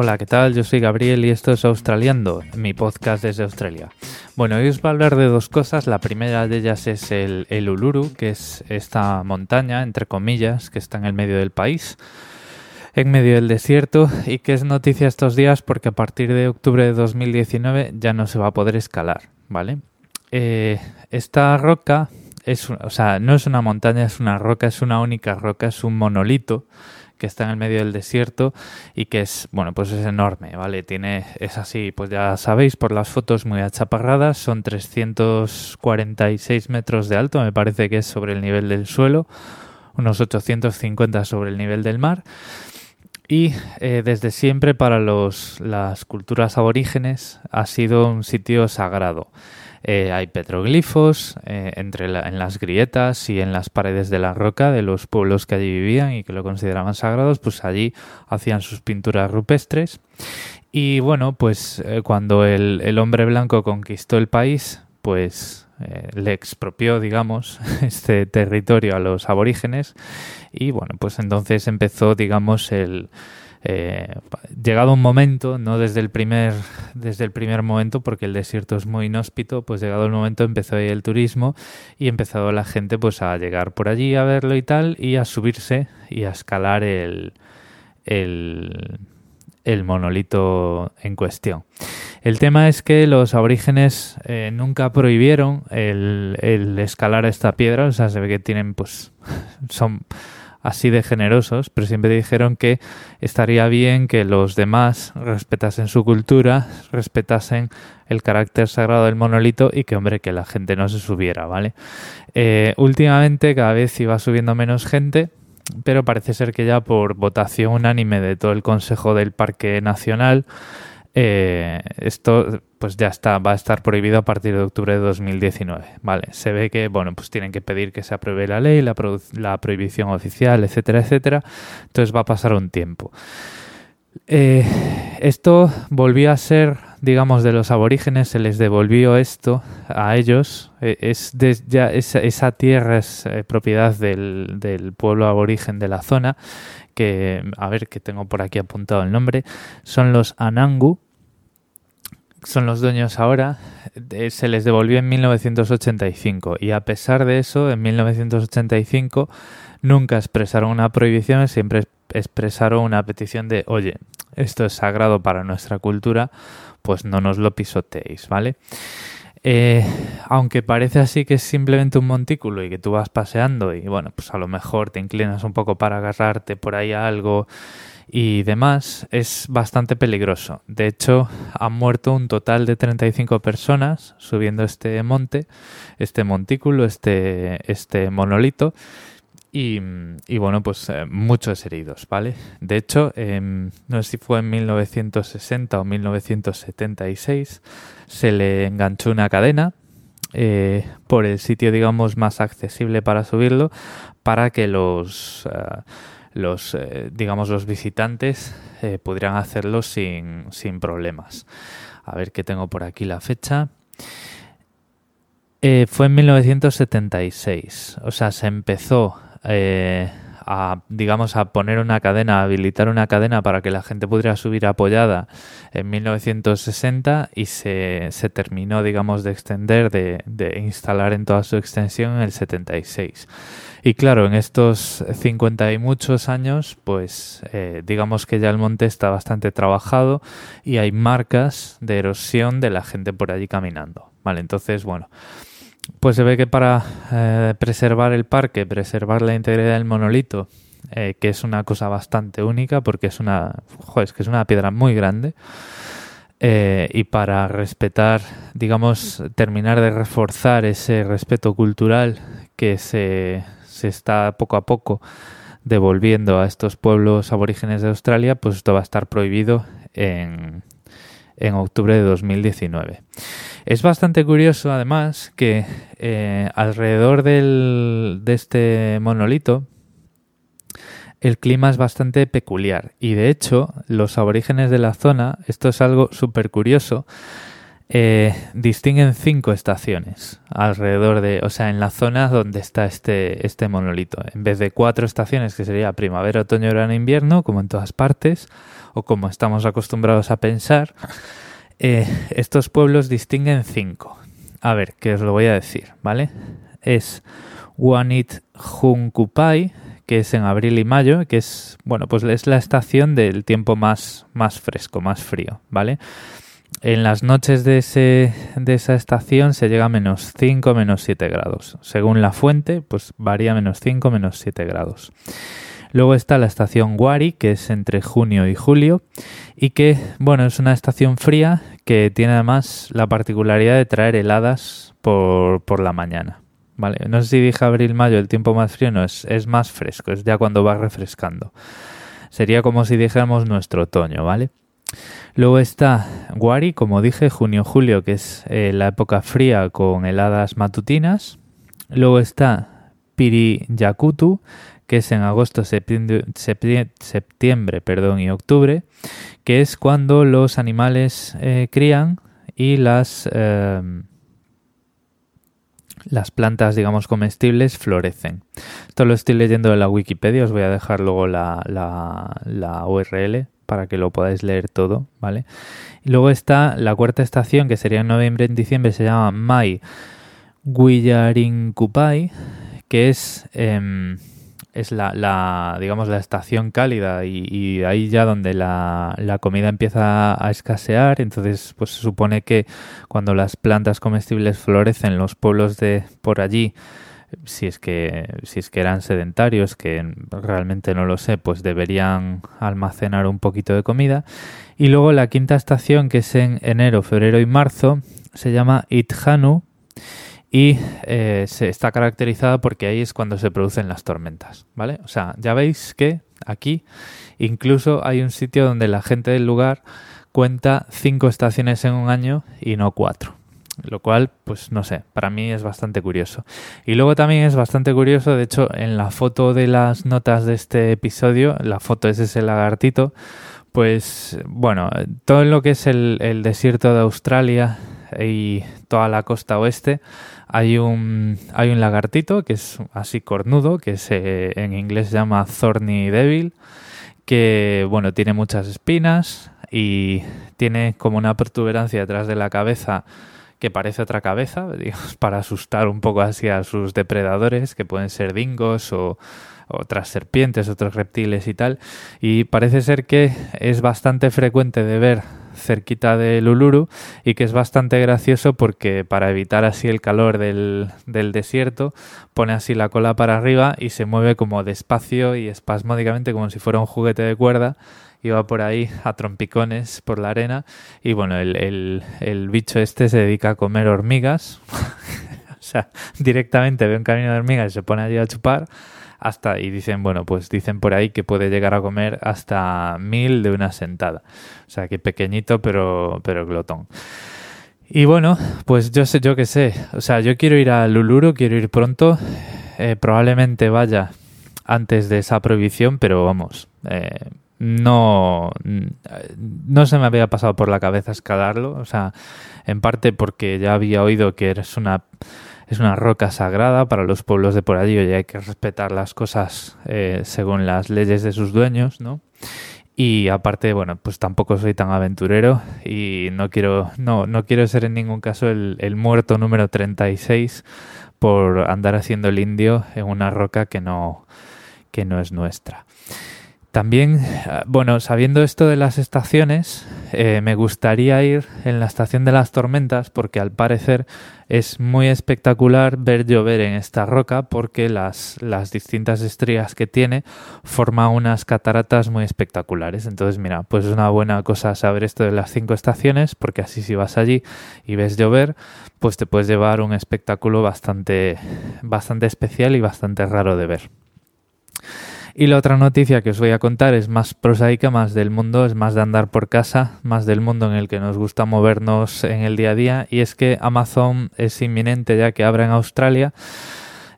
Hola, ¿qué tal? Yo soy Gabriel y esto es Australiando, mi podcast desde Australia. Bueno, hoy os voy a hablar de dos cosas. La primera de ellas es el, Uluru, que es esta montaña, entre comillas, que está en el medio del país, en medio del desierto, y que es noticia estos días porque a partir de octubre de 2019 ya no se va a poder escalar, ¿vale? Eh, esta roca es, o sea, no es una montaña, es una roca, es una única roca, es un monolito que está en el medio del desierto y que es, bueno, pues es enorme, ¿vale? Tiene, es así, pues ya sabéis por las fotos muy achaparradas, son 346 metros de alto, me parece que es sobre el nivel del suelo, unos 850 sobre el nivel del mar. Y eh, desde siempre para los, las culturas aborígenes ha sido un sitio sagrado. Eh, hay petroglifos eh, entre en las grietas y en las paredes de la roca de los pueblos que allí vivían y que lo consideraban sagrados, pues allí hacían sus pinturas rupestres. Y bueno, pues eh, cuando el, el, hombre blanco conquistó el país, pues le expropió, digamos, este territorio a los aborígenes y bueno, pues entonces empezó, digamos, el eh, llegado un momento, no desde el primer desde el primer momento, porque el desierto es muy inhóspito, pues llegado el momento empezó ahí el turismo y empezó la gente pues a llegar por allí a verlo y tal y a subirse y a escalar el, el, monolito en cuestión. El tema es que los aborígenes eh, nunca prohibieron el, el, escalar esta piedra, o sea, se ve que tienen, pues, son así de generosos, pero siempre dijeron que estaría bien que los demás respetasen su cultura, respetasen el carácter sagrado del monolito y que, hombre, que la gente no se subiera, ¿vale? Eh, últimamente cada vez iba subiendo menos gente, pero parece ser que ya por votación unánime de todo el Consejo del Parque Nacional, eh, esto pues ya está, va a estar prohibido a partir de octubre de 2019. Vale, se ve que, bueno, pues tienen que pedir que se apruebe la ley, la, la prohibición oficial, etcétera, etcétera. Entonces va a pasar un tiempo. Eh, esto volvió a ser, digamos, de los aborígenes, se les devolvió esto a ellos. Eh, es ya esa, tierra es eh, propiedad del, del, pueblo aborigen de la zona, que, a ver, que tengo por aquí apuntado el nombre, son los Anangu, son los dueños ahora, se les devolvió en 1985 y a pesar de eso, en 1985 nunca expresaron una prohibición, siempre expresaron una petición de, oye, esto es sagrado para nuestra cultura, pues no nos lo pisoteéis, ¿vale? Eh, aunque parece así que es simplemente un montículo y que tú vas paseando y bueno, pues a lo mejor te inclinas un poco para agarrarte por ahí a algo y demás, es bastante peligroso. De hecho, han muerto un total de 35 personas subiendo este monte, este montículo, este, este monolito. Y, y, bueno, pues eh, muchos heridos, ¿vale? De hecho, eh, no sé si fue en 1960 o 1976, se le enganchó una cadena eh, por el sitio, digamos, más accesible para subirlo, para que los... Los, eh, digamos, los visitantes eh, pudieran hacerlo sin, sin, problemas. A ver qué tengo por aquí la fecha. Eh, fue en 1976, o sea, se empezó eh, a, digamos, a poner una cadena, a habilitar una cadena para que la gente pudiera subir apoyada en 1960 y se, se terminó, digamos, de extender, de, de instalar en toda su extensión en el 76. Y claro, en estos 50 y muchos años, pues eh, digamos que ya el monte está bastante trabajado y hay marcas de erosión de la gente por allí caminando. Vale, entonces, bueno, pues se ve que para eh, preservar el parque, preservar la integridad del monolito, eh, que es una cosa bastante única porque es una, joder, es que es una piedra muy grande. Eh, y para respetar, digamos, terminar de reforzar ese respeto cultural que se, se está poco a poco devolviendo a estos pueblos aborígenes de Australia, pues esto va a estar prohibido en, en octubre de 2019. Es bastante curioso, además, que eh, alrededor del, de este monolito el clima es bastante peculiar y de hecho los aborígenes de la zona, esto es algo súper curioso, eh, distinguen cinco estaciones alrededor de, o sea, en la zona donde está este, este monolito. En vez de cuatro estaciones, que sería primavera, otoño, verano, invierno, como en todas partes, o como estamos acostumbrados a pensar, eh, estos pueblos distinguen cinco. A ver, que os lo voy a decir, ¿vale? Es Wanit Junkupai, que es en abril y mayo, que es, bueno, pues es la estación del tiempo más, más fresco, más frío, ¿vale? En las noches de, ese, de esa estación se llega a menos 5, menos 7 grados. Según la fuente, pues varía menos 5, menos 7 grados. Luego está la estación Wari, que es entre junio y julio, y que, bueno, es una estación fría que tiene además la particularidad de traer heladas por, por la mañana. ¿Vale? No sé si dije abril-mayo el tiempo más frío, no, es, es más fresco, es ya cuando va refrescando. Sería como si dijéramos nuestro otoño, ¿vale? Luego está Wari, como dije, junio-julio, que es eh, la época fría con heladas matutinas. Luego está Piriyakutu, que es en agosto, septiembre, perdón, y octubre, que es cuando los animales eh, crían y las, eh, las plantas, digamos, comestibles florecen. Esto lo estoy leyendo en la Wikipedia, os voy a dejar luego la, la URL para que lo podáis leer todo, ¿vale? Y luego está la cuarta estación, que sería en noviembre en diciembre, se llama Mai Guillarincupai, que es, em, es la, digamos, la estación cálida y, ahí ya donde la, la, comida empieza a escasear, entonces pues se supone que cuando las plantas comestibles florecen, los pueblos de por allí si es que si es que eran sedentarios que realmente no lo sé pues deberían almacenar un poquito de comida. Y luego la quinta estación que es en enero febrero y marzo se llama Ithanu y eh, se está caracterizada porque ahí es cuando se producen las tormentas vale o sea ya veis que aquí incluso hay un sitio donde la gente del lugar cuenta cinco estaciones en un año y no cuatro lo cual, pues no sé, para mí es bastante curioso. Y luego también es bastante curioso, de hecho, en la foto de las notas de este episodio, la foto es ese lagartito, pues bueno, todo lo que es el, desierto de Australia y toda la costa oeste, hay un, hay un lagartito que es así cornudo, que se, en inglés se llama Thorny Devil, que bueno, tiene muchas espinas y tiene como una protuberancia detrás de la cabeza que parece otra cabeza, digamos, para asustar un poco así a sus depredadores, que pueden ser dingos o otras serpientes, otros reptiles y tal. Y parece ser que es bastante frecuente de ver cerquita de Uluru y que es bastante gracioso porque para evitar así el calor del, del, desierto pone así la cola para arriba y se mueve como despacio y espasmódicamente como si fuera un juguete de cuerda iba por ahí a trompicones por la arena y bueno, el, el, bicho este se dedica a comer hormigas, o sea, directamente ve un camino de hormigas y se pone allí a chupar hasta y dicen, bueno, pues dicen por ahí que puede llegar a comer hasta mil de una sentada. O sea, que pequeñito pero pero glotón. Y bueno, pues yo sé, yo qué sé. O sea, yo quiero ir a Luluru, quiero ir pronto. Eh, probablemente vaya antes de esa prohibición, pero vamos, eh, no, no se me había pasado por la cabeza escalarlo, o sea, en parte porque ya había oído que es una, es una roca sagrada para los pueblos de por allí y hay que respetar las cosas eh, según las leyes de sus dueños, ¿no? Y aparte, bueno, pues tampoco soy tan aventurero y no quiero, no, no quiero ser en ningún caso el, el muerto número 36 por andar haciendo el indio en una roca que no, que no es nuestra. También, eh, bueno, sabiendo esto de las estaciones, eh, me gustaría ir en la estación de las tormentas porque al parecer es muy espectacular ver llover en esta roca porque las, las distintas estrías que tiene forman unas cataratas muy espectaculares. Entonces, mira, pues es una buena cosa saber esto de las cinco estaciones porque así si vas allí y ves llover, pues te puedes llevar un espectáculo bastante, bastante especial y bastante raro de ver. Y la otra noticia que os voy a contar es más prosaica, más del mundo, es más de andar por casa, más del mundo en el que nos gusta movernos en el día a día. Y es que Amazon es inminente ya que abra en Australia,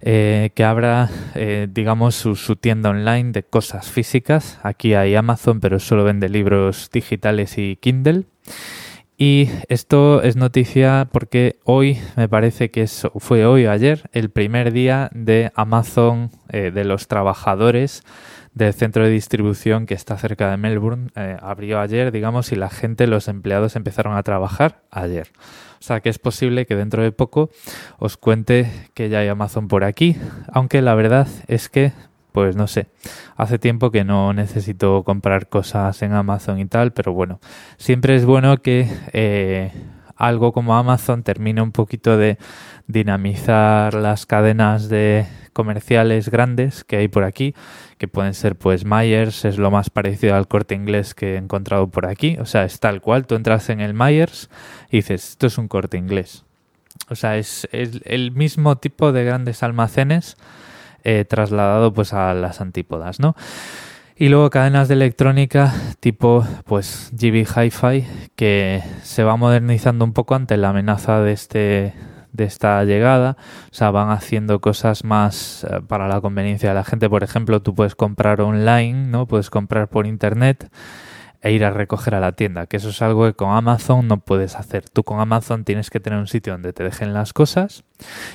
eh, que abra, eh, digamos, su, su, tienda online de cosas físicas. Aquí hay Amazon, pero solo vende libros digitales y Kindle. Y esto es noticia porque hoy, me parece que fue hoy o ayer, el primer día de Amazon, eh, de los trabajadores del centro de distribución que está cerca de Melbourne, eh, abrió ayer, digamos, y la gente, los empleados empezaron a trabajar ayer. O sea que es posible que dentro de poco os cuente que ya hay Amazon por aquí, aunque la verdad es que pues no sé, hace tiempo que no necesito comprar cosas en Amazon y tal, pero bueno, siempre es bueno que eh, algo como Amazon termine un poquito de dinamizar las cadenas de comerciales grandes que hay por aquí, que pueden ser pues Myers, es lo más parecido al corte inglés que he encontrado por aquí, o sea, es tal cual, tú entras en el Myers y dices, esto es un corte inglés. O sea, es el mismo tipo de grandes almacenes eh, trasladado pues a las antípodas, ¿no? Y luego cadenas de electrónica tipo pues GB Hi-Fi que se va modernizando un poco ante la amenaza de este de esta llegada, o sea, van haciendo cosas más eh, para la conveniencia de la gente, por ejemplo, tú puedes comprar online, ¿no? Puedes comprar por internet e ir a recoger a la tienda, que eso es algo que con Amazon no puedes hacer. Tú con Amazon tienes que tener un sitio donde te dejen las cosas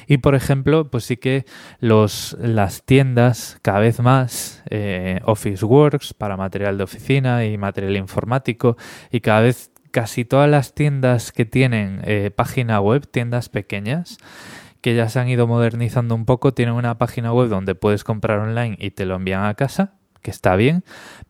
y, por ejemplo, pues sí que los, las tiendas cada vez más, eh, Office Works para material de oficina y material informático y cada vez casi todas las tiendas que tienen eh, página web, tiendas pequeñas, que ya se han ido modernizando un poco, tienen una página web donde puedes comprar online y te lo envían a casa que está bien,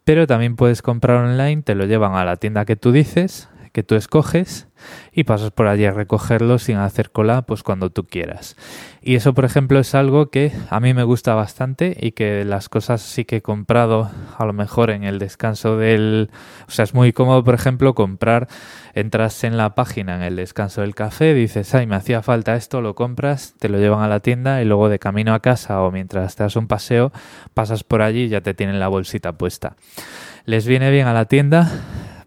pero también puedes comprar online, te lo llevan a la tienda que tú dices, que tú escoges y pasas por allí a recogerlo sin hacer cola pues cuando tú quieras. Y eso por ejemplo es algo que a mí me gusta bastante y que las cosas sí que he comprado a lo mejor en el descanso del... O sea, es muy cómodo por ejemplo comprar, entras en la página en el descanso del café, dices, ay, me hacía falta esto, lo compras, te lo llevan a la tienda y luego de camino a casa o mientras te das un paseo pasas por allí y ya te tienen la bolsita puesta. Les viene bien a la tienda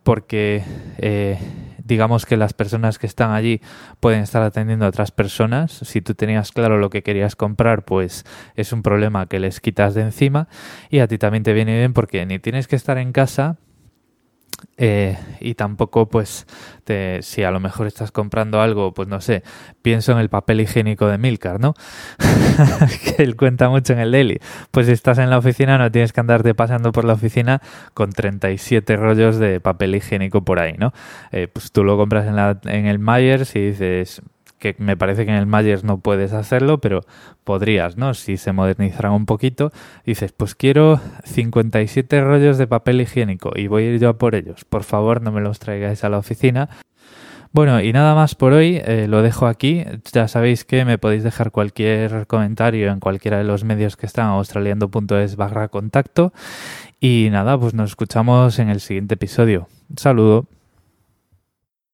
porque eh, digamos que las personas que están allí pueden estar atendiendo a otras personas. Si tú tenías claro lo que querías comprar, pues es un problema que les quitas de encima y a ti también te viene bien porque ni tienes que estar en casa eh, y tampoco, pues, te, si a lo mejor estás comprando algo, pues no sé, pienso en el papel higiénico de Milcar, ¿no? que él cuenta mucho en el daily. Pues si estás en la oficina, no tienes que andarte pasando por la oficina con 37 rollos de papel higiénico por ahí, ¿no? Eh, pues tú lo compras en, la, en el Myers y dices, que me parece que en el Myers no puedes hacerlo, pero podrías, ¿no? Si se modernizaran un poquito, dices, pues quiero 57 rollos de papel higiénico y voy a ir yo a por ellos. Por favor, no me los traigáis a la oficina. Bueno, y nada más por hoy, eh, lo dejo aquí. Ya sabéis que me podéis dejar cualquier comentario en cualquiera de los medios que están, australiando.es barra contacto. Y nada, pues nos escuchamos en el siguiente episodio. Un saludo.